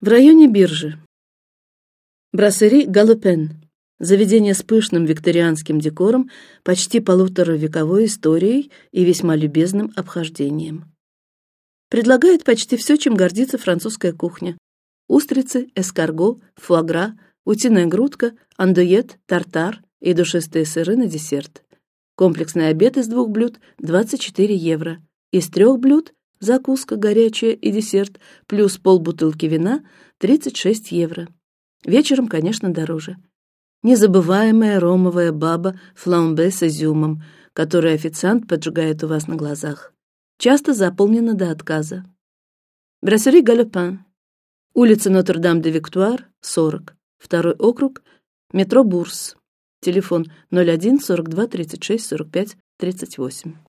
В районе биржи. Брасserie Галопен. Заведение с пышным викторианским декором, почти полуторавековой историей и весьма любезным обхождением. Предлагает почти все, чем гордится французская кухня: устрицы, эскарго, фуагра, утиная грудка, андует, тартар и душистые сыры на десерт. Комплексный обед из двух блюд 24 евро, из трех блюд закуска горячая и десерт плюс полбутылки вина 36 евро. Вечером, конечно, дороже незабываемая ромовая баба фламбе с изюмом, которую официант поджигает у вас на глазах, часто заполнена до отказа. Брасserie Галопин, улица Нотр-Дам-де-Виктуар, 40, второй округ, метро Бурс, телефон 01 42 36 45 38.